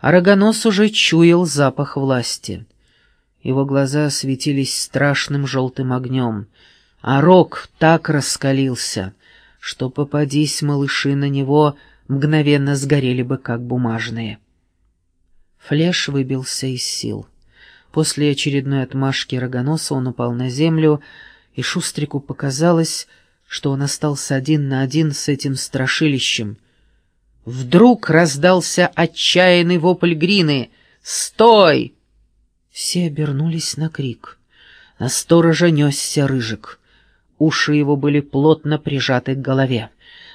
А уже чуял запах власти. Его глаза светились страшным желтым огнем, а рог так раскалился, что, попадись малыши на него, мгновенно сгорели бы, как бумажные. Флеш выбился из сил. После очередной отмашки рогоноса он упал на землю, и Шустрику показалось, что он остался один на один с этим страшилищем. Вдруг раздался отчаянный вопль Грины «Стой!» Все обернулись на крик. На сторожа несся рыжик. Уши его были плотно прижаты к голове.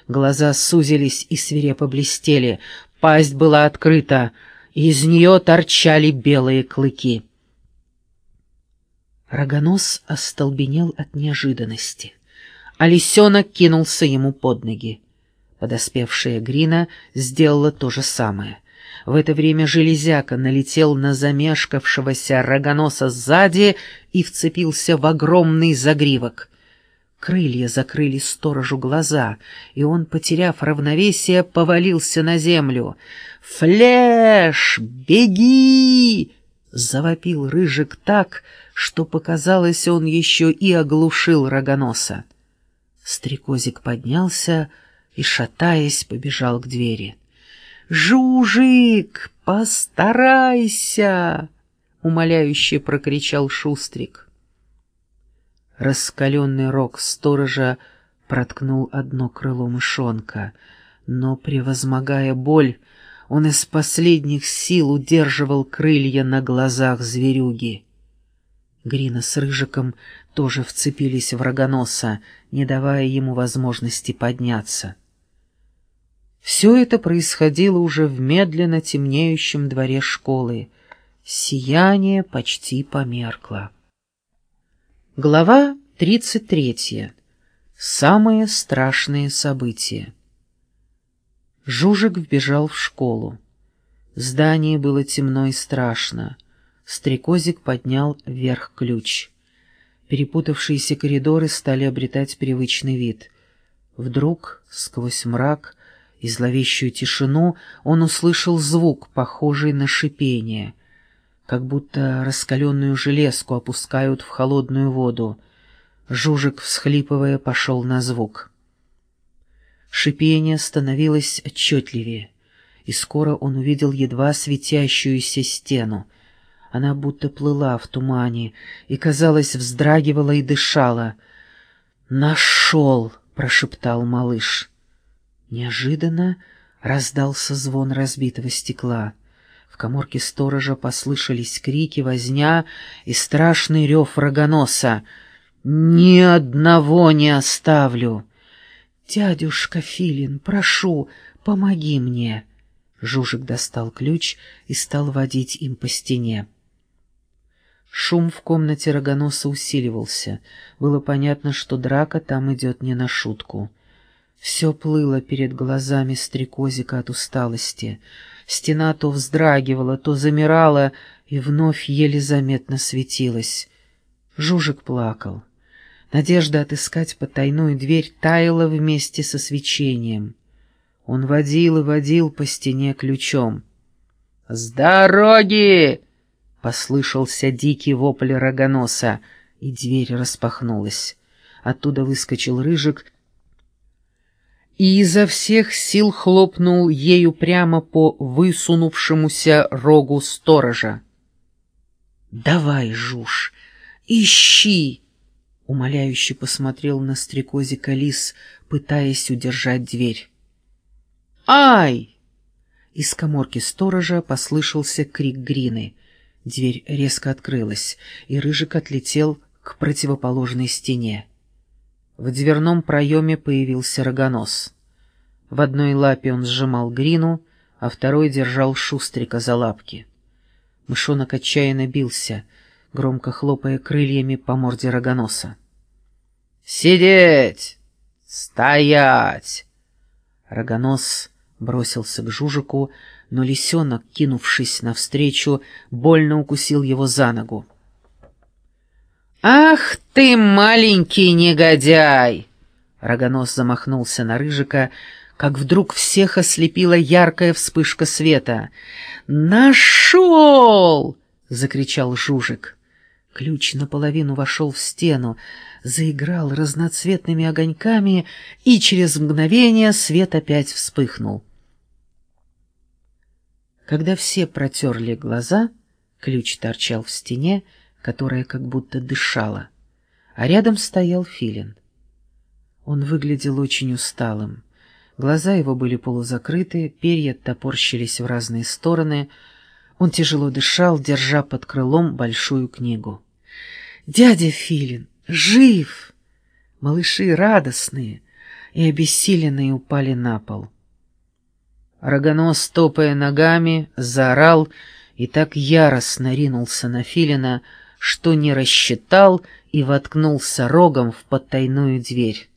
Глаза сузились и свирепо блестели. Пасть была открыта. Из нее торчали белые клыки. Рогонос остолбенел от неожиданности, а лисенок кинулся ему под ноги. Подоспевшая Грина сделала то же самое. В это время железяка налетел на замешкавшегося рогоноса сзади и вцепился в огромный загривок. Крылья закрыли сторожу глаза, и он, потеряв равновесие, повалился на землю. «Флеш! Беги!» — завопил Рыжик так, что, показалось, он еще и оглушил рогоноса. Стрекозик поднялся и, шатаясь, побежал к двери. «Жужик, постарайся!» — умоляюще прокричал Шустрик. Раскаленный рог сторожа проткнул одно крыло мышонка, но, превозмогая боль, он из последних сил удерживал крылья на глазах зверюги. Грина с Рыжиком тоже вцепились в рогоноса, не давая ему возможности подняться. Все это происходило уже в медленно темнеющем дворе школы. Сияние почти померкло. Глава 33. Самые страшные события. Жужик вбежал в школу. Здание было темно и страшно. Стрекозик поднял вверх ключ. Перепутавшиеся коридоры стали обретать привычный вид. Вдруг, сквозь мрак и зловещую тишину, он услышал звук, похожий на шипение, как будто раскаленную железку опускают в холодную воду. Жужик, всхлипывая, пошел на звук. Шипение становилось отчетливее, и скоро он увидел едва светящуюся стену — она будто плыла в тумане и, казалось, вздрагивала и дышала. «Нашел!» — прошептал малыш. Неожиданно раздался звон разбитого стекла. В коморке сторожа послышались крики, возня и страшный рев рогоноса. «Ни одного не оставлю!» «Дядюшка Филин, прошу, помоги мне!» Жужик достал ключ и стал водить им по стене. Шум в комнате рогоноса усиливался. Было понятно, что драка там идет не на шутку. Все плыло перед глазами стрекозика от усталости. Стена то вздрагивала, то замирала и вновь еле заметно светилась. Жужик плакал. Надежда отыскать потайную дверь таяла вместе со свечением. Он водил и водил по стене ключом. «С дороги!» Послышался дикий вопль рогоноса, и дверь распахнулась. Оттуда выскочил рыжик и изо всех сил хлопнул ею прямо по высунувшемуся рогу сторожа. «Давай, Жуж, ищи!» Умоляюще посмотрел на стрекозика лис, пытаясь удержать дверь. «Ай!» Из коморки сторожа послышался крик Грины. Дверь резко открылась, и Рыжик отлетел к противоположной стене. В дверном проеме появился рогонос. В одной лапе он сжимал Грину, а второй держал Шустрика за лапки. Мышонок отчаянно бился, громко хлопая крыльями по морде рогоноса. «Сидеть! Стоять!» Рогонос бросился к Жужику, но лисенок, кинувшись навстречу, больно укусил его за ногу. «Ах ты, маленький негодяй!» Рогонос замахнулся на Рыжика, как вдруг всех ослепила яркая вспышка света. «Нашел!» — закричал Жужик. Ключ наполовину вошел в стену, заиграл разноцветными огоньками, и через мгновение свет опять вспыхнул. Когда все протерли глаза, ключ торчал в стене, которая как будто дышала, а рядом стоял филин. Он выглядел очень усталым. Глаза его были полузакрыты, перья топорщились в разные стороны. Он тяжело дышал, держа под крылом большую книгу. «Дядя Филин! Жив!» Малыши радостные и обессиленные упали на пол. Рогонос, топая ногами, заорал и так яростно ринулся на Филина, что не рассчитал и воткнулся рогом в потайную дверь.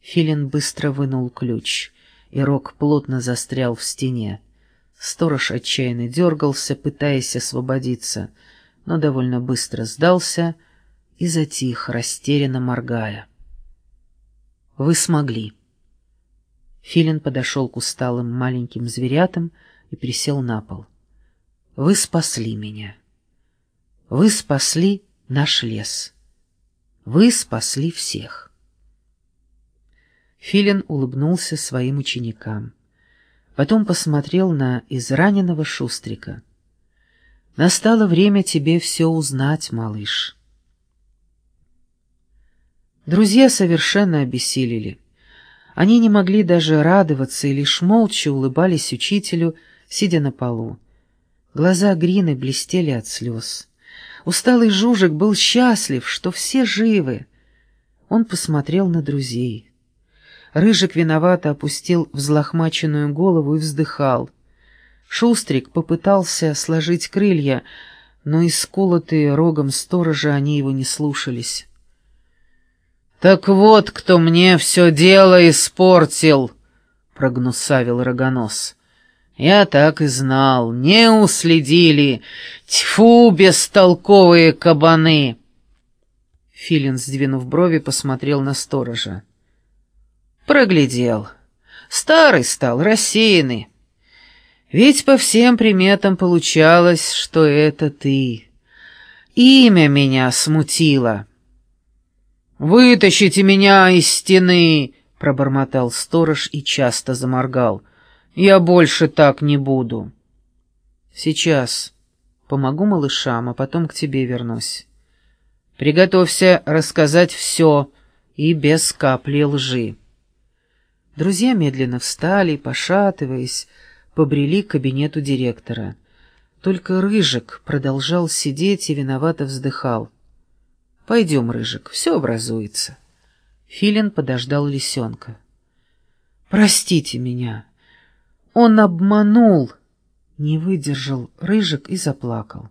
Филин быстро вынул ключ, и рог плотно застрял в стене. Сторож отчаянно дергался, пытаясь освободиться, но довольно быстро сдался и затих, растерянно моргая. «Вы смогли». Филин подошел к усталым маленьким зверятам и присел на пол. «Вы спасли меня. Вы спасли наш лес. Вы спасли всех». Филин улыбнулся своим ученикам. Потом посмотрел на израненного Шустрика. «Настало время тебе все узнать, малыш». Друзья совершенно обессилели. Они не могли даже радоваться и лишь молча улыбались учителю, сидя на полу. Глаза Грины блестели от слез. Усталый Жужик был счастлив, что все живы. Он посмотрел на друзей. Рыжик виновато опустил взлохмаченную голову и вздыхал. Шустрик попытался сложить крылья, но исколотые рогом сторожа они его не слушались. «Так вот, кто мне все дело испортил!» — прогнусавил рогонос. «Я так и знал, не уследили! Тьфу, бестолковые кабаны!» Филин, сдвинув брови, посмотрел на сторожа. Проглядел. Старый стал, рассеянный. Ведь по всем приметам получалось, что это ты. Имя меня смутило. «Вытащите меня из стены!» — пробормотал сторож и часто заморгал. «Я больше так не буду». «Сейчас помогу малышам, а потом к тебе вернусь. Приготовься рассказать все и без капли лжи». Друзья медленно встали, пошатываясь, побрели к кабинету директора. Только Рыжик продолжал сидеть и виновато вздыхал. «Пойдем, Рыжик, все образуется». Филин подождал лисенка. «Простите меня. Он обманул!» Не выдержал Рыжик и заплакал.